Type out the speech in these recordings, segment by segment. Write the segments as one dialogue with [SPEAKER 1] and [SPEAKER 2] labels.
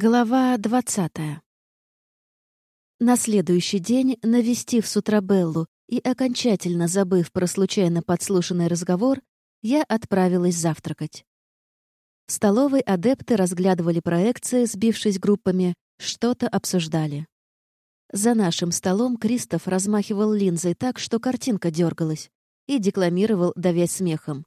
[SPEAKER 1] Глава двадцатая. На следующий день, навестив с утра Беллу и окончательно забыв про случайно подслушанный разговор, я отправилась завтракать. В столовой адепты разглядывали проекции, сбившись группами, что-то обсуждали. За нашим столом Кристоф размахивал линзой так, что картинка дергалась, и декламировал, давясь смехом.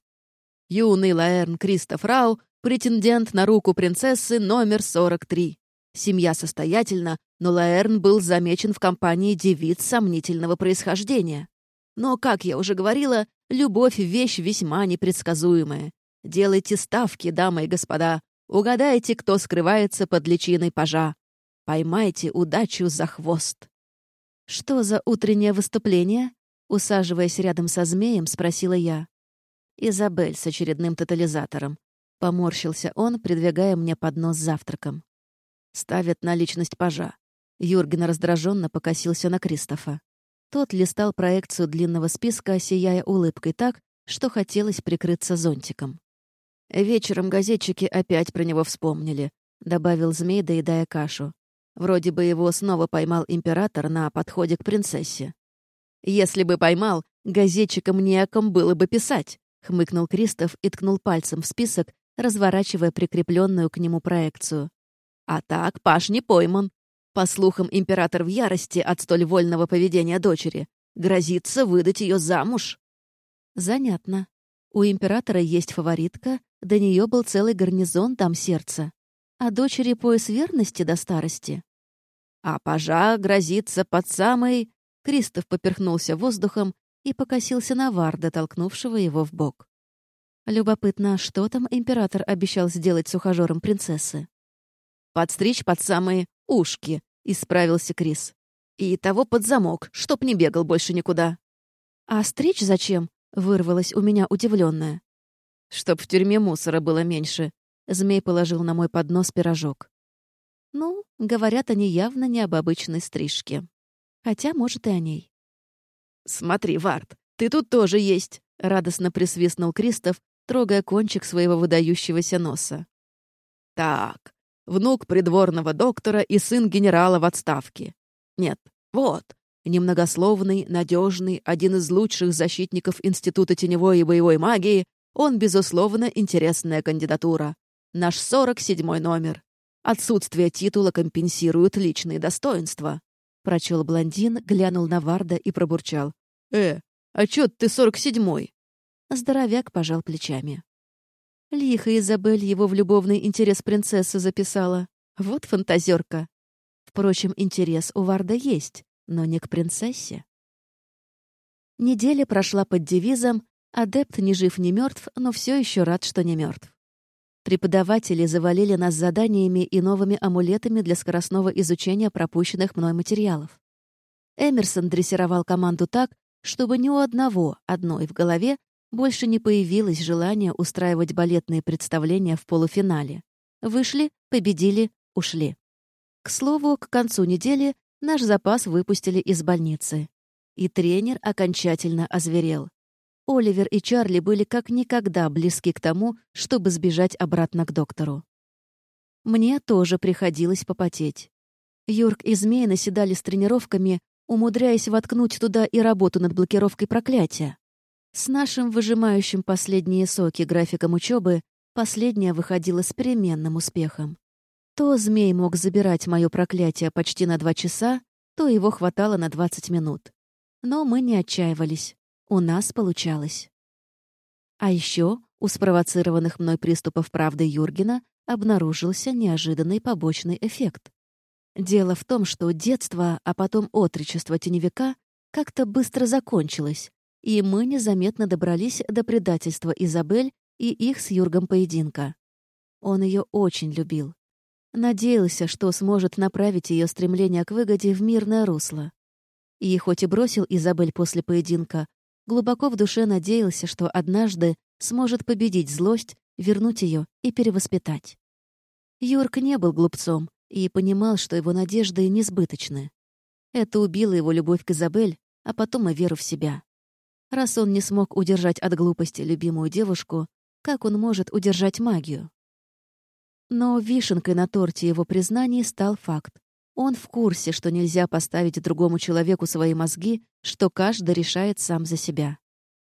[SPEAKER 2] «Юный Лаэрн Кристоф Рау Претендент на руку принцессы номер 43. Семья состоятельна, но Лаэрн был замечен в компании девиц сомнительного происхождения. Но, как я уже говорила, любовь — вещь весьма непредсказуемая. Делайте ставки, дамы и господа. Угадайте, кто скрывается под личиной пажа. Поймайте удачу за хвост.
[SPEAKER 1] «Что за утреннее выступление?» Усаживаясь рядом со змеем, спросила я. Изабель с очередным тотализатором. Поморщился он, придвигая мне поднос с завтраком. Ставят на личность пажа. Юрген раздраженно покосился на Кристофа. Тот листал проекцию длинного списка, сияя улыбкой так, что хотелось прикрыться зонтиком. «Вечером газетчики опять про него вспомнили», — добавил змей, доедая кашу. «Вроде бы его снова поймал император на подходе к принцессе».
[SPEAKER 2] «Если бы поймал, газетчикам не о ком было бы писать», — хмыкнул Кристоф и ткнул пальцем в список, разворачивая прикрепленную к нему проекцию. А так Паш не пойман. По слухам, император в ярости от столь вольного поведения дочери. Грозится выдать ее замуж.
[SPEAKER 1] Занятно. У императора есть фаворитка, до нее был целый гарнизон там сердца. А дочери пояс верности до старости.
[SPEAKER 2] А пажа грозится под самый... Кристоф поперхнулся воздухом и покосился на Варда, толкнувшего его в бок.
[SPEAKER 1] Любопытно, что там император обещал сделать с ухажером принцессы?
[SPEAKER 2] «Подстричь под самые ушки», — исправился Крис. «И того под замок, чтоб не бегал больше никуда».
[SPEAKER 1] «А стричь зачем?» — вырвалась у меня удивленная.
[SPEAKER 2] «Чтоб в тюрьме мусора было меньше», — змей положил на мой поднос пирожок.
[SPEAKER 1] «Ну, говорят они явно не об обычной стрижке. Хотя, может, и о ней».
[SPEAKER 2] «Смотри, Вард, ты тут тоже есть», — радостно присвистнул Кристоф, трогая кончик своего выдающегося носа. «Так, внук придворного доктора и сын генерала в отставке. Нет, вот, немногословный, надежный, один из лучших защитников Института теневой и боевой магии, он, безусловно, интересная кандидатура. Наш сорок седьмой номер. Отсутствие титула компенсирует личные достоинства». Прочел блондин, глянул на Варда и пробурчал. «Э, а чё ты сорок седьмой?»
[SPEAKER 1] Здоровяк пожал плечами. Лихо Изабель его в любовный интерес принцессы записала. Вот фантазерка. Впрочем, интерес у Варда есть, но не к принцессе. Неделя прошла под девизом «Адепт ни жив, ни мертв, но все еще рад, что не мертв». Преподаватели завалили нас заданиями и новыми амулетами для скоростного изучения пропущенных мной материалов. Эмерсон дрессировал команду так, чтобы ни у одного, одной в голове, больше не появилось желания устраивать балетные представления в полуфинале. Вышли, победили, ушли. К слову, к концу недели наш запас выпустили из больницы. И тренер окончательно озверел. Оливер и Чарли были как никогда близки к тому, чтобы сбежать обратно к доктору. Мне тоже приходилось попотеть. Юрк и Змей наседали с тренировками, умудряясь воткнуть туда и работу над блокировкой проклятия. С нашим выжимающим последние соки графиком учебы последняя выходила с переменным успехом. То змей мог забирать мое проклятие почти на два часа, то его хватало на 20 минут. Но мы не отчаивались. У нас получалось. А еще у спровоцированных мной приступов правды Юргена обнаружился неожиданный побочный эффект. Дело в том, что детство, а потом отречество теневика как-то быстро закончилось, и мы незаметно добрались до предательства Изабель и их с Юргом поединка. Он ее очень любил. Надеялся, что сможет направить ее стремление к выгоде в мирное русло. И хоть и бросил Изабель после поединка, глубоко в душе надеялся, что однажды сможет победить злость, вернуть ее и перевоспитать. Юрк не был глупцом и понимал, что его надежды несбыточны. Это убило его любовь к Изабель, а потом и веру в себя. Раз он не смог удержать от глупости любимую девушку, как он может удержать магию? Но вишенкой на торте его признаний стал факт. Он в курсе, что нельзя поставить другому человеку свои мозги, что каждый решает сам за себя.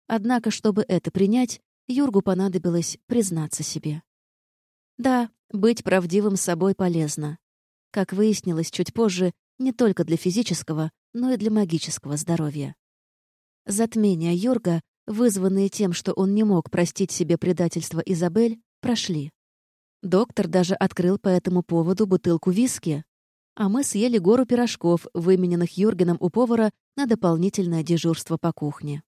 [SPEAKER 1] Однако, чтобы это принять, Юргу понадобилось признаться себе. Да, быть правдивым собой полезно. Как выяснилось чуть позже, не только для физического, но и для магического здоровья. Затмения Юрга, вызванные тем, что он не мог простить себе предательство Изабель, прошли. Доктор даже открыл по этому поводу бутылку виски, а мы съели гору пирожков, вымененных Юргеном у повара на дополнительное дежурство по кухне.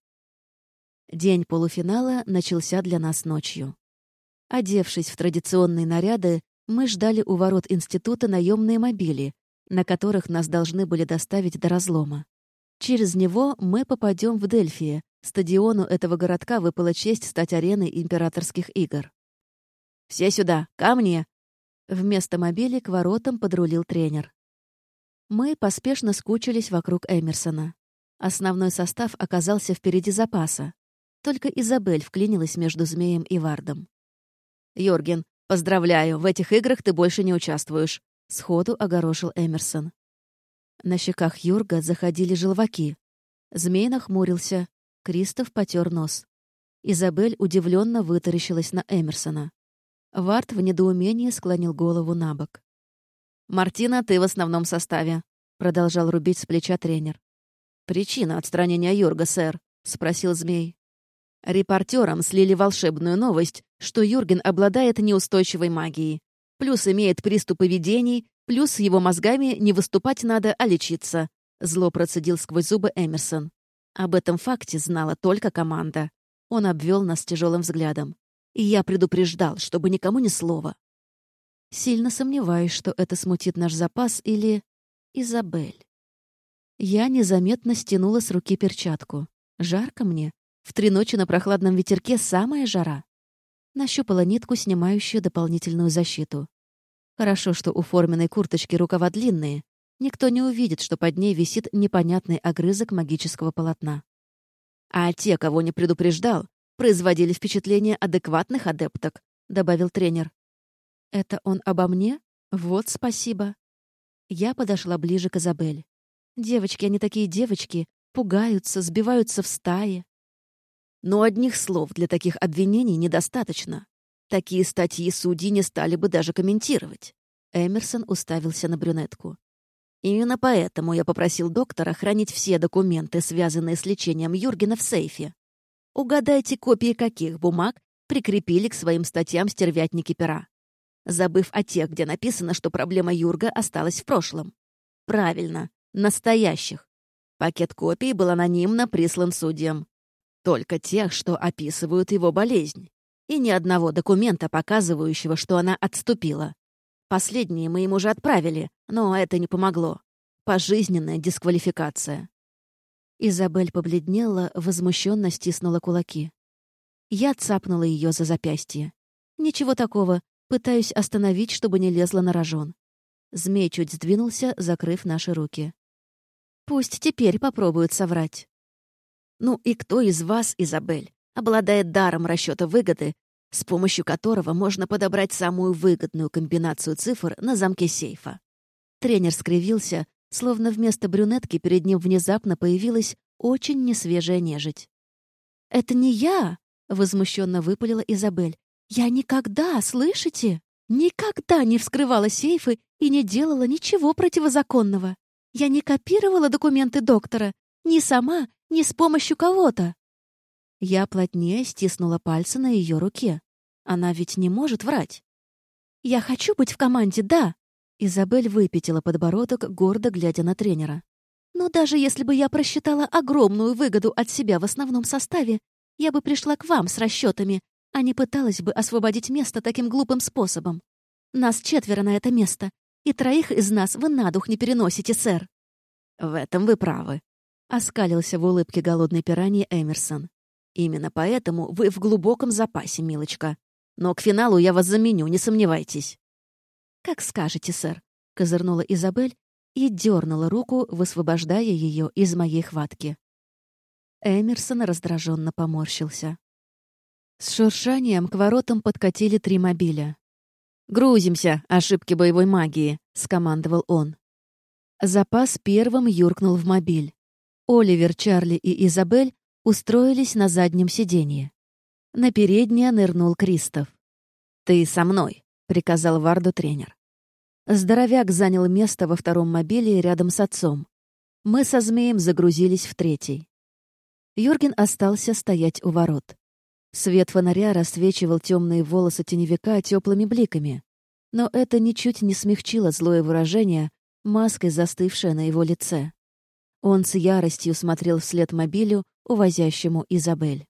[SPEAKER 1] День полуфинала начался для нас ночью. Одевшись в традиционные наряды, мы ждали у ворот института наемные мобили, на которых нас должны были доставить до разлома. Через него мы попадем в Дельфие. Стадиону этого городка выпала честь стать ареной императорских игр. «Все сюда! Ко мне!» Вместо мобили к воротам подрулил тренер. Мы поспешно скучились вокруг Эмерсона. Основной состав оказался впереди запаса. Только Изабель вклинилась между Змеем и Вардом. «Йорген, поздравляю, в этих играх ты больше не участвуешь», — сходу огорошил Эмерсон. На щеках Юрга заходили желваки. Змей нахмурился. Кристоф потер нос. Изабель удивленно вытаращилась на Эмерсона. Вард в недоумении склонил голову на бок. «Мартина, ты в основном составе», — продолжал рубить с плеча тренер. «Причина отстранения Юрга, сэр», — спросил Змей. Репортерам слили волшебную новость, что Юрген обладает неустойчивой магией. Плюс имеет приступы видений, плюс его мозгами не выступать надо, а лечиться. Зло процедил сквозь зубы Эмерсон. Об этом факте знала только команда. Он обвел нас тяжелым взглядом. И я предупреждал, чтобы никому ни слова. Сильно сомневаюсь, что это смутит наш запас или... Изабель. Я незаметно стянула с руки перчатку. Жарко мне. В три ночи на прохладном ветерке самая жара. Нащупала нитку, снимающую дополнительную защиту. Хорошо, что у форменной курточки рукава длинные. Никто не увидит, что под ней висит непонятный огрызок магического полотна. А те, кого не предупреждал, производили впечатление адекватных адепток, добавил тренер. «Это он обо мне? Вот спасибо». Я подошла ближе к Изабель. Девочки, они такие девочки, пугаются, сбиваются в стаи. Но одних слов для таких обвинений недостаточно. Такие статьи судьи не стали бы даже комментировать. Эмерсон уставился на брюнетку. Именно поэтому я попросил доктора хранить все документы, связанные с лечением Юргена, в сейфе. Угадайте, копии каких бумаг прикрепили к своим статьям стервятники пера забыв о тех, где написано, что проблема Юрга осталась в прошлом. Правильно, настоящих. Пакет копий был анонимно прислан судьям. Только тех, что описывают его болезнь. И ни одного документа, показывающего, что она отступила. Последние мы ему уже отправили, но это не помогло. Пожизненная дисквалификация. Изабель побледнела, возмущенно стиснула кулаки. Я цапнула ее за запястье. Ничего такого, Пытаюсь остановить, чтобы не лезла на рожон. Змей чуть сдвинулся, закрыв наши руки. Пусть теперь попробуют соврать. Ну и кто из вас, Изабель, обладает даром расчета выгоды, с помощью которого можно подобрать самую выгодную комбинацию цифр на замке сейфа? Тренер скривился, словно вместо брюнетки перед ним внезапно появилась очень несвежая нежить. «Это не я!» — возмущенно выпалила Изабель. Я никогда, слышите? Никогда не вскрывала сейфы и не делала ничего противозаконного. Я не копировала документы доктора, ни сама, ни с помощью кого-то. Я плотнее стиснула пальцы на ее руке. Она ведь не может врать. «Я хочу быть в команде, да!» Изабель выпятила подбородок, гордо глядя на тренера. «Но даже если бы я просчитала огромную выгоду от себя в основном составе, я бы пришла к вам с расчетами, а не пыталась бы освободить место таким глупым способом. Нас четверо на это место, и троих из нас вы на дух не переносите, сэр».
[SPEAKER 2] «В этом вы правы», — оскалился в улыбке голодной пираньи Эмерсон. «Именно поэтому вы в глубоком запасе, милочка. Но к финалу я вас заменю, не сомневайтесь».
[SPEAKER 1] «Как скажете, сэр», — козырнула Изабель и дернула руку, высвобождая ее из моей хватки. Эмерсон раздраженно поморщился. С шуршанием к воротам подкатили три мобиля.
[SPEAKER 2] «Грузимся, ошибки боевой магии», — скомандовал он.
[SPEAKER 1] Запас первым юркнул в мобиль. Оливер, Чарли и Изабель устроились на заднем сиденье. На переднее нырнул Кристоф.
[SPEAKER 2] «Ты со мной», — приказал Варду тренер.
[SPEAKER 1] Здоровяк занял место во втором мобиле рядом с отцом. Мы со змеем загрузились в третий. Юрген остался стоять у ворот. Свет фонаря рассвечивал темные волосы теневика теплыми бликами. Но это ничуть не смягчило злое выражение, маской застывшее на его лице. Он с яростью смотрел вслед мобилю, увозящему Изабель.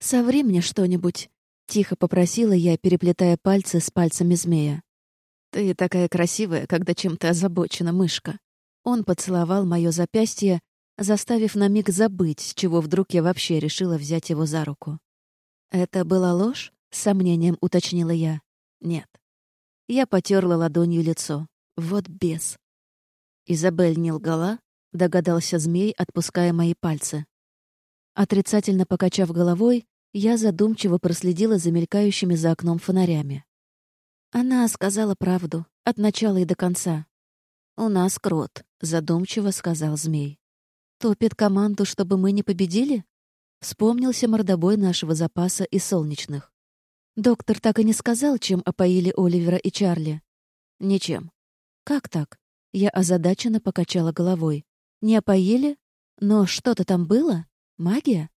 [SPEAKER 1] «Соври мне что-нибудь», — тихо попросила я, переплетая пальцы с пальцами змея.
[SPEAKER 2] «Ты такая красивая, когда чем-то озабочена, мышка».
[SPEAKER 1] Он поцеловал мое запястье, заставив на миг забыть, с чего вдруг я вообще решила взять его за руку. «Это была ложь?» — с сомнением уточнила я. «Нет». Я потерла ладонью лицо. Вот бес. «Изабель не лгала?» — догадался змей, отпуская мои пальцы. Отрицательно покачав головой, я задумчиво проследила за мелькающими за окном фонарями. Она сказала правду, от начала и до конца. «У нас крот», — задумчиво сказал змей. «Топит команду, чтобы мы не победили?» Вспомнился мордобой нашего запаса и солнечных. Доктор так и не сказал, чем опоили Оливера и Чарли. «Ничем». «Как так?» Я озадаченно покачала головой. «Не опоили? Но что-то там было? Магия?»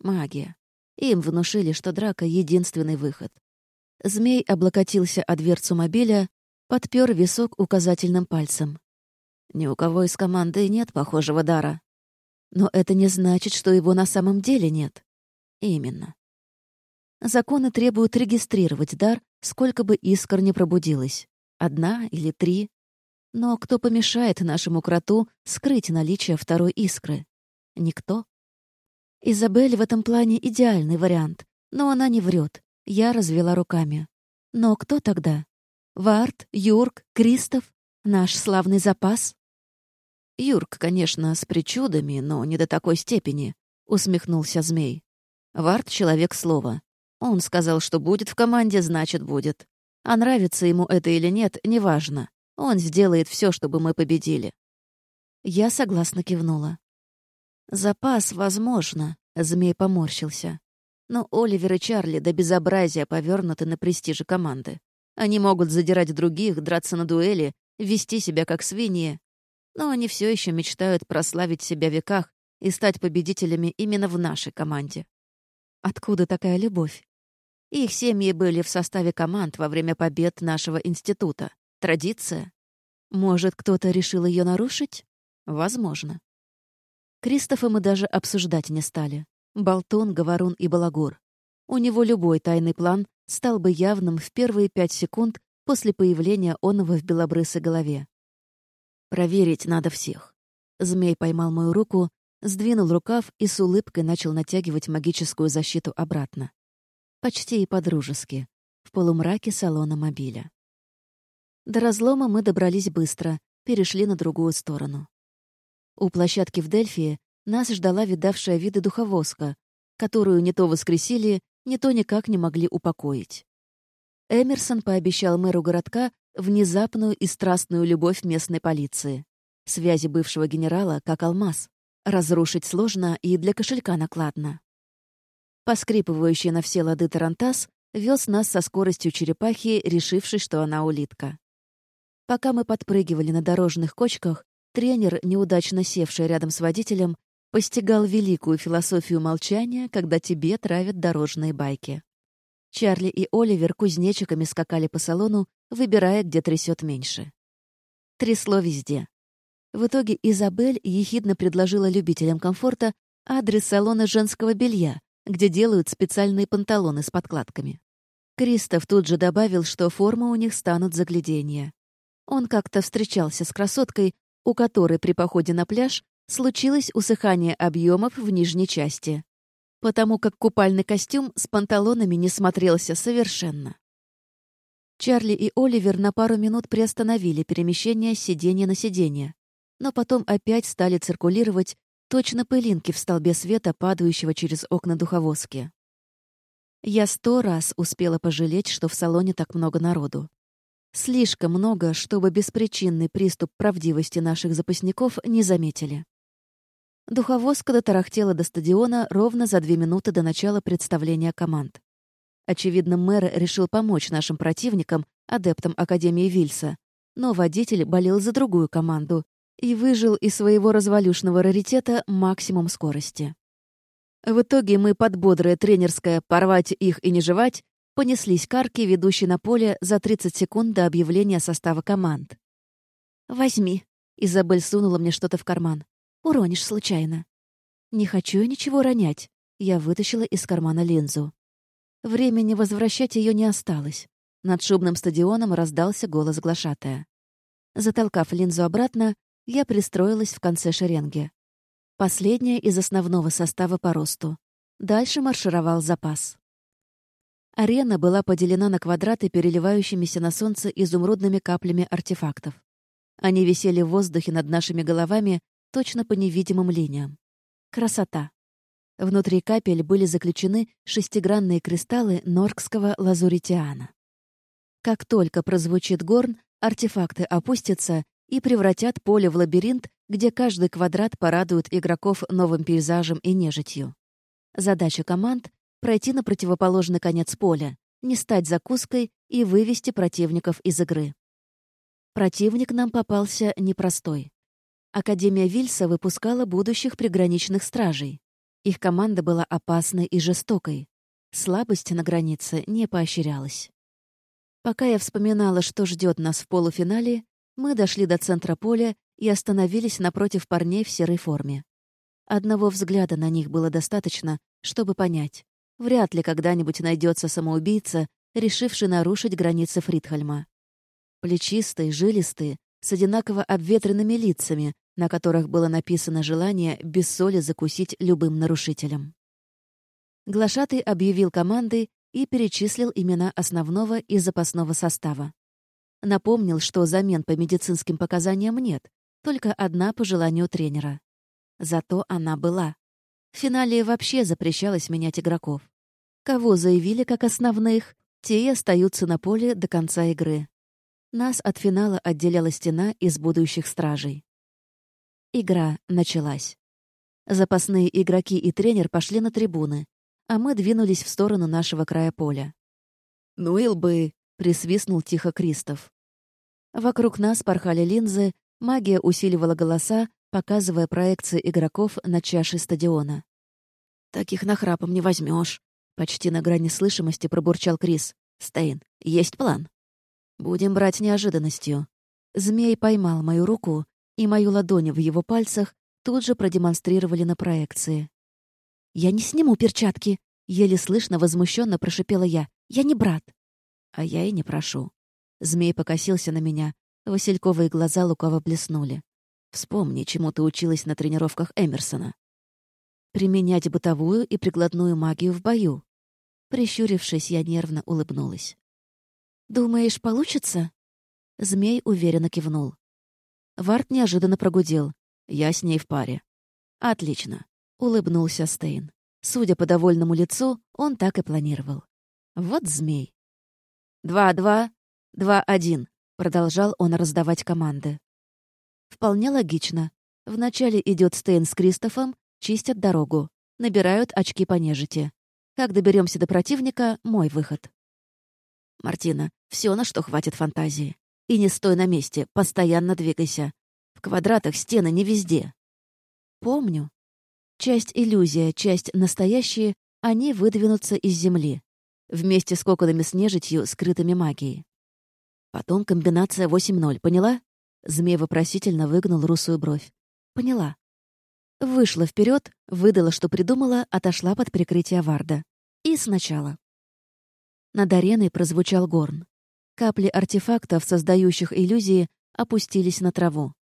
[SPEAKER 1] «Магия. Им внушили, что драка — единственный выход. Змей облокотился о дверцу мобиля, подпер висок указательным пальцем. Ни у кого из команды нет похожего дара. Но это не значит, что его на самом деле нет. Именно. Законы требуют регистрировать дар, сколько бы искр не пробудилось. Одна или три. Но кто помешает нашему кроту скрыть наличие второй искры? Никто. Изабель в этом плане идеальный вариант, но она не врет. Я развела руками. Но кто тогда? Варт, Юрк, Кристоф? Наш славный запас? Юрк, конечно, с причудами, но не до такой степени, усмехнулся змей. Варт — человек слова. Он сказал, что будет в команде, значит, будет. А нравится ему это или нет, неважно. Он сделает все, чтобы мы победили. Я согласно кивнула. Запас, возможно, змей поморщился. Но Оливер и Чарли до безобразия повернуты на престиже команды. Они могут задирать других, драться на дуэли, вести себя как свиньи. Но они все еще мечтают прославить себя в веках и стать победителями именно в нашей команде. Откуда такая любовь? Их семьи были в составе команд во время побед нашего института. Традиция. Может, кто-то решил ее нарушить? Возможно. Кристофа мы даже обсуждать не стали. Болтун, Говорун и Балагур. У него любой тайный план стал бы явным в первые пять секунд после появления оного в белобрысой голове. «Проверить надо всех». Змей поймал мою руку, сдвинул рукав и с улыбкой начал натягивать магическую защиту обратно. Почти и по-дружески, в полумраке салона мобиля. До разлома мы добрались быстро, перешли на другую сторону. У площадки в Дельфии нас ждала видавшая виды духовозка, которую не то воскресили, не то никак не могли упокоить. Эмерсон пообещал мэру городка внезапную и страстную любовь местной полиции. Связи бывшего генерала как алмаз. Разрушить сложно и для кошелька накладно. Поскрипывающий на все лады Тарантас вез нас со скоростью черепахи, решивший, что она улитка. Пока мы подпрыгивали на дорожных кочках, тренер, неудачно севший рядом с водителем, постигал великую философию молчания, когда тебе травят дорожные байки. Чарли и Оливер кузнечиками скакали по салону, выбирая, где трясет меньше. Трясло везде. В итоге Изабель ехидно предложила любителям комфорта адрес салона женского белья, где делают специальные панталоны с подкладками. Кристоф тут же добавил, что формы у них станут загляденья. Он как-то встречался с красоткой, у которой при походе на пляж случилось усыхание объемов в нижней части, потому как купальный костюм с панталонами не смотрелся совершенно. Чарли и Оливер на пару минут приостановили перемещение сиденья на сиденье, но потом опять стали циркулировать точно пылинки в столбе света, падающего через окна духовозки. Я сто раз успела пожалеть, что в салоне так много народу. Слишком много, чтобы беспричинный приступ правдивости наших запасников не заметили. Духовозка дотарахтела до стадиона ровно за две минуты до начала представления команд. Очевидно, мэр решил помочь нашим противникам, адептам Академии Вильса, но водитель болел за другую команду и выжил из своего развалюшного раритета максимум скорости. В итоге мы под бодрое тренерское «порвать их и не жевать» понеслись к арке, ведущей на поле за 30 секунд до объявления состава команд. «Возьми», — Изабель сунула мне что-то в карман. Уронишь случайно». «Не хочу я ничего ронять». Я вытащила из кармана линзу. Времени возвращать ее не осталось. Над шубным стадионом раздался голос глашатая. Затолкав линзу обратно, я пристроилась в конце шеренги. Последняя из основного состава по росту. Дальше маршировал запас. Арена была поделена на квадраты переливающимися на солнце изумрудными каплями артефактов. Они висели в воздухе над нашими головами, точно по невидимым линиям. Красота. Внутри капель были заключены шестигранные кристаллы норкского лазуритиана. Как только прозвучит горн, артефакты опустятся и превратят поле в лабиринт, где каждый квадрат порадует игроков новым пейзажем и нежитью. Задача команд — пройти на противоположный конец поля, не стать закуской и вывести противников из игры. Противник нам попался непростой. Академия Вильса выпускала будущих приграничных стражей. Их команда была опасной и жестокой. Слабость на границе не поощрялась. Пока я вспоминала, что ждет нас в полуфинале, мы дошли до центра поля и остановились напротив парней в серой форме. Одного взгляда на них было достаточно, чтобы понять. Вряд ли когда-нибудь найдется самоубийца, решивший нарушить границы Фридхальма. Плечистые, жилистые, с одинаково обветренными лицами, на которых было написано желание без соли закусить любым нарушителем. Глашатый объявил команды и перечислил имена основного и запасного состава. Напомнил, что замен по медицинским показаниям нет, только одна по желанию тренера. Зато она была. В финале вообще запрещалось менять игроков. Кого заявили как основных, те и остаются на поле до конца игры. Нас от финала отделяла стена из будущих стражей. Игра началась. Запасные игроки и тренер пошли на трибуны, а мы двинулись в сторону нашего края поля. «Ну, бы!» — присвистнул тихо Кристоф. Вокруг нас порхали линзы, магия усиливала голоса, показывая проекции игроков на чаше стадиона. «Таких нахрапом не возьмешь, почти на грани слышимости пробурчал Крис. «Стейн, есть план?» Будем брать неожиданностью. Змей поймал мою руку, и мою ладонь в его пальцах тут же продемонстрировали на проекции. «Я не сниму перчатки!» — еле слышно возмущенно прошипела я. «Я не брат!» А я и не прошу. Змей покосился на меня. Васильковые глаза лукаво блеснули. «Вспомни, чему ты училась на тренировках Эмерсона. Применять бытовую и прикладную магию в бою». Прищурившись, я нервно улыбнулась. «Думаешь, получится?» Змей уверенно кивнул. Варт неожиданно прогудел. «Я с ней в паре». «Отлично», — улыбнулся Стейн. Судя по довольному лицу, он так и планировал. Вот змей. «Два-два, два-один», — продолжал он раздавать команды. Вполне логично. Вначале идет Стейн с Кристофом, чистят дорогу, набирают очки по нежити. Как доберемся до противника — мой выход. Мартина, все, на что хватит фантазии. И не стой на месте, постоянно двигайся. В квадратах стены не везде. Помню. Часть иллюзия, часть настоящие, они выдвинутся из земли. Вместе с коконами с нежитью, скрытыми магией. Потом комбинация 8-0, поняла? Змей вопросительно выгнул русую бровь. Поняла. Вышла вперед, выдала, что придумала, отошла под прикрытие Варда. И сначала. Над ареной прозвучал горн. Капли артефактов, создающих иллюзии, опустились на траву.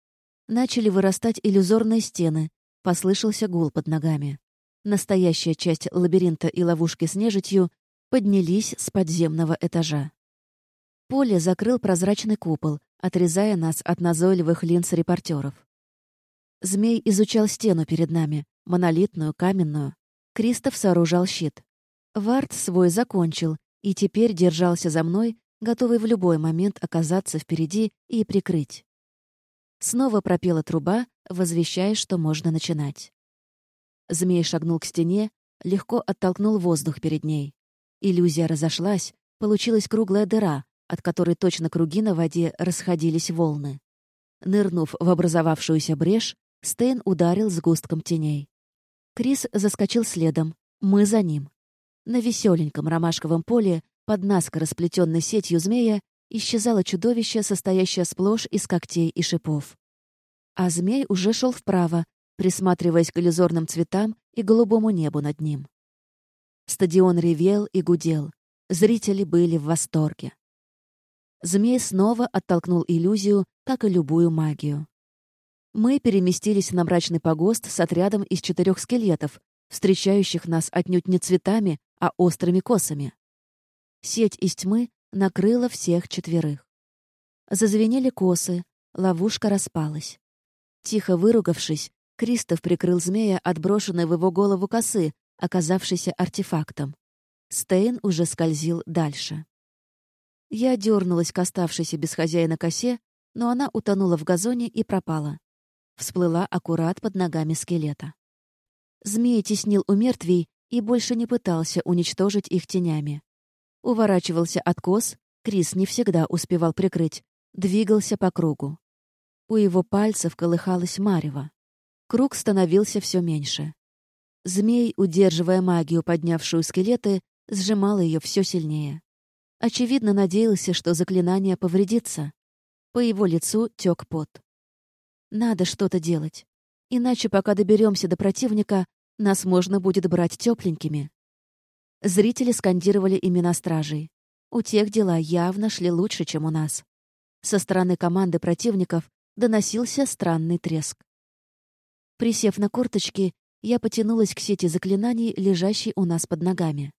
[SPEAKER 1] Начали вырастать иллюзорные стены, послышался гул под ногами. Настоящая часть лабиринта и ловушки с нежитью поднялись с подземного этажа. Поле закрыл прозрачный купол, отрезая нас от назойливых линз репортеров. Змей изучал стену перед нами, монолитную, каменную. Кристоф сооружал щит. Вард свой закончил и теперь держался за мной, готовый в любой момент оказаться впереди и прикрыть. Снова пропела труба, возвещая, что можно начинать. Змей шагнул к стене, легко оттолкнул воздух перед ней. Иллюзия разошлась, получилась круглая дыра, от которой точно круги на воде расходились волны. Нырнув в образовавшуюся брешь, Стейн ударил сгустком теней. Крис заскочил следом, мы за ним. На веселеньком ромашковом поле, под наскоро сплетенной сетью змея, исчезало чудовище, состоящее сплошь из когтей и шипов. А змей уже шел вправо, присматриваясь к иллюзорным цветам и голубому небу над ним. Стадион ревел и гудел. Зрители были в восторге. Змей снова оттолкнул иллюзию, как и любую магию. Мы переместились на мрачный погост с отрядом из четырех скелетов, встречающих нас отнюдь не цветами, а острыми косами. Сеть из тьмы накрыла всех четверых. Зазвенели косы, ловушка распалась. Тихо выругавшись, Кристоф прикрыл змея от брошенной в его голову косы, оказавшейся артефактом. Стейн уже скользил дальше. Я дернулась к оставшейся без хозяина косе, но она утонула в газоне и пропала. Всплыла аккурат под ногами скелета. Змей теснил у мертвей и больше не пытался уничтожить их тенями. Уворачивался от кос, Крис не всегда успевал прикрыть, двигался по кругу. У его пальцев колыхалась марево. Круг становился все меньше. Змей, удерживая магию, поднявшую скелеты, сжимал ее все сильнее. Очевидно, надеялся, что заклинание повредится. По его лицу тек пот. Надо что-то делать. Иначе, пока доберемся до противника, нас можно будет брать тепленькими. Зрители скандировали имена стражей. У тех дела явно шли лучше, чем у нас. Со стороны команды противников доносился странный треск. Присев на корточки, я потянулась к сети заклинаний, лежащей у нас под ногами.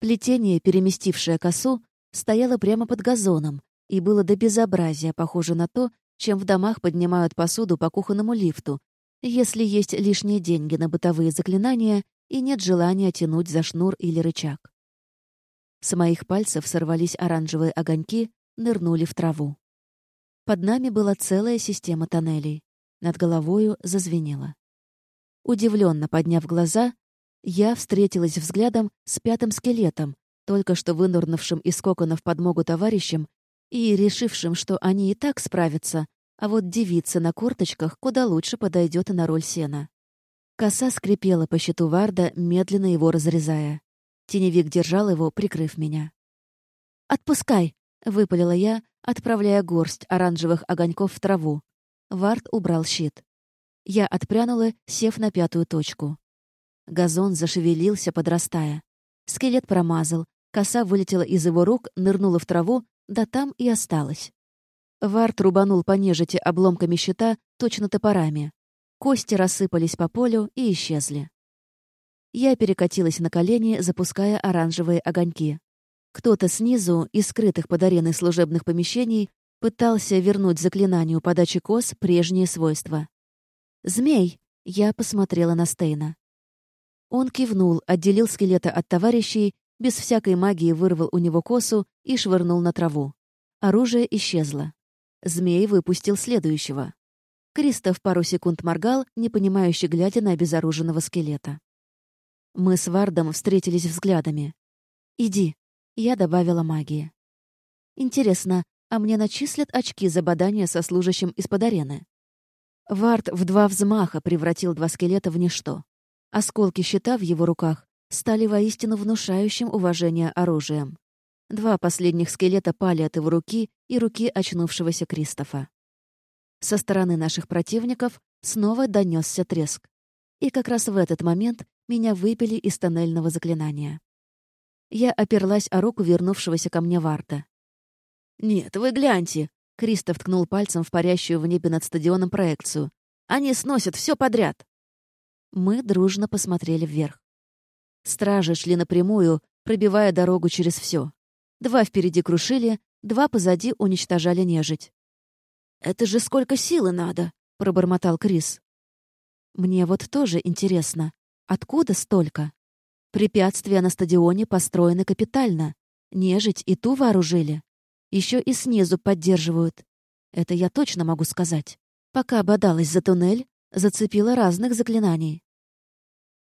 [SPEAKER 1] Плетение, переместившее косу, стояло прямо под газоном и было до безобразия похоже на то, чем в домах поднимают посуду по кухонному лифту, если есть лишние деньги на бытовые заклинания и нет желания тянуть за шнур или рычаг. С моих пальцев сорвались оранжевые огоньки, нырнули в траву. Под нами была целая система тоннелей. Над головою зазвенело. Удивленно подняв глаза, я встретилась взглядом с пятым скелетом, только что вынурнувшим из коконов подмогу товарищам и решившим, что они и так справятся, а вот девица на корточках куда лучше подойдет на роль сена. Коса скрипела по щиту Варда, медленно его разрезая. Теневик держал его, прикрыв меня. «Отпускай!» — выпалила я, отправляя горсть оранжевых огоньков в траву. Вард убрал щит. Я отпрянула, сев на пятую точку. Газон зашевелился, подрастая. Скелет промазал, коса вылетела из его рук, нырнула в траву, да там и осталась. Вард рубанул по нежити обломками щита, точно топорами. Кости рассыпались по полю и исчезли. Я перекатилась на колени, запуская оранжевые огоньки. Кто-то снизу, из скрытых под ареной служебных помещений, пытался вернуть заклинанию подачи кос прежние свойства. «Змей!» — я посмотрела на Стейна. Он кивнул, отделил скелета от товарищей, без всякой магии вырвал у него косу и швырнул на траву. Оружие исчезло. Змей выпустил следующего. Кристоф пару секунд моргал, непонимающе глядя на обезоруженного скелета. Мы с Вардом встретились взглядами. «Иди», — я добавила магии. «Интересно, а мне начислят очки за бадание со служащим из-под арены?» Вард в два взмаха превратил два скелета в ничто. Осколки щита в его руках стали воистину внушающим уважение оружием. Два последних скелета пали от его руки и руки очнувшегося Кристофа. Со стороны наших противников снова донесся треск. И как раз в этот момент меня выпили из тоннельного заклинания. Я оперлась о руку вернувшегося ко мне Варта. «Нет, вы гляньте!» Кристоф ткнул пальцем в парящую в небе над стадионом проекцию. «Они сносят все подряд!» Мы дружно посмотрели вверх. Стражи шли напрямую, пробивая дорогу через все. Два впереди крушили, два позади уничтожали нежить. «Это же сколько силы надо!» — пробормотал Крис. «Мне вот тоже интересно, откуда столько?» Препятствия на стадионе построены капитально. Нежить и ту вооружили. Еще и снизу поддерживают. Это я точно могу сказать. Пока бодалась за туннель, зацепила разных заклинаний.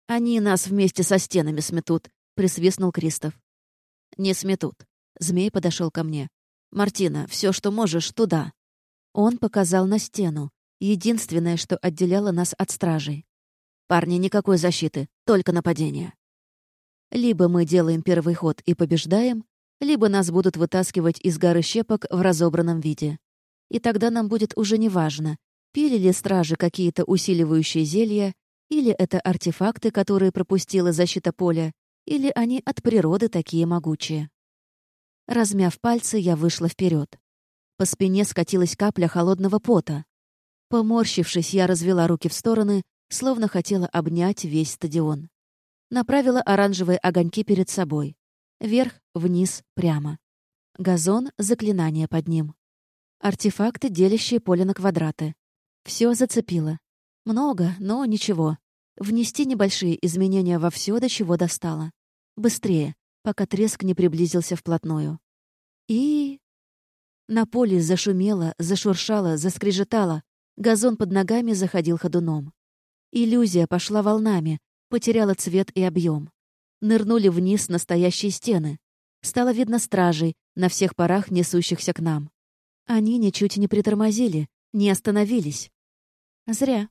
[SPEAKER 1] «Они нас вместе со стенами сметут», — присвистнул Кристоф. «Не сметут». Змей подошел ко мне. «Мартина, все, что можешь, туда». Он показал на стену, единственное, что отделяло нас от стражей. «Парни, никакой защиты, только нападение». Либо мы делаем первый ход и побеждаем, либо нас будут вытаскивать из горы щепок в разобранном виде. И тогда нам будет уже неважно, пили ли стражи какие-то усиливающие зелья, или это артефакты, которые пропустила защита поля, или они от природы такие могучие. Размяв пальцы, я вышла вперед. По спине скатилась капля холодного пота. Поморщившись, я развела руки в стороны, словно хотела обнять весь стадион направила оранжевые огоньки перед собой. Вверх, вниз, прямо. Газон — заклинание под ним. Артефакты, делящие поле на квадраты. Все зацепило. Много, но ничего. Внести небольшие изменения во все, до чего достало. Быстрее, пока треск не приблизился вплотную. И... На поле зашумело, зашуршало, заскрежетало. Газон под ногами заходил ходуном. Иллюзия пошла волнами, потеряла цвет и объем. Нырнули вниз настоящие стены. Стало видно стражей, на всех парах несущихся к нам. Они ничуть не притормозили, не остановились. Зря.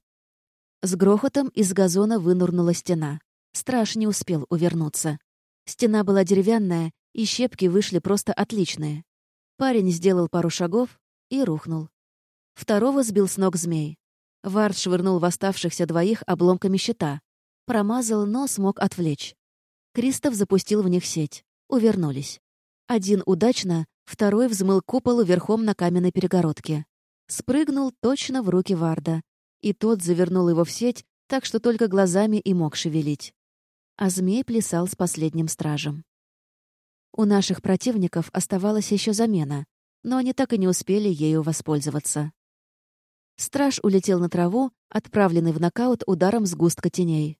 [SPEAKER 1] С грохотом из газона вынурнула стена. Страж не успел увернуться. Стена была деревянная, и щепки вышли просто отличные. Парень сделал пару шагов и рухнул. Второго сбил с ног змей. Вард швырнул в оставшихся двоих обломками щита. Промазал, но смог отвлечь. Кристоф запустил в них сеть. Увернулись. Один удачно, второй взмыл куполу верхом на каменной перегородке. Спрыгнул точно в руки Варда. И тот завернул его в сеть, так что только глазами и мог шевелить. А змей плясал с последним стражем. У наших противников оставалась еще замена, но они так и не успели ею воспользоваться. Страж улетел на траву, отправленный в нокаут ударом сгустка теней.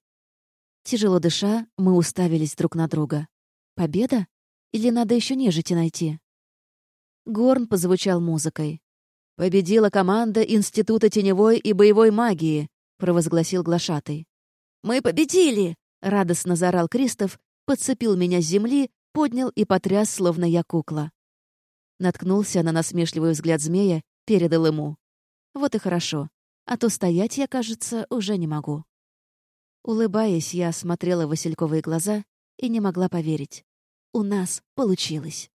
[SPEAKER 1] Тяжело дыша, мы уставились друг на друга. Победа? Или надо еще нежити найти? Горн позвучал музыкой. «Победила команда Института теневой и боевой магии», — провозгласил глашатый. «Мы победили!» — радостно заорал Кристоф, подцепил меня с земли, поднял и потряс, словно я кукла. Наткнулся на насмешливый взгляд змея, передал ему. Вот и хорошо, а то стоять я, кажется, уже не могу. Улыбаясь, я смотрела в васильковые глаза и не могла поверить. У нас получилось.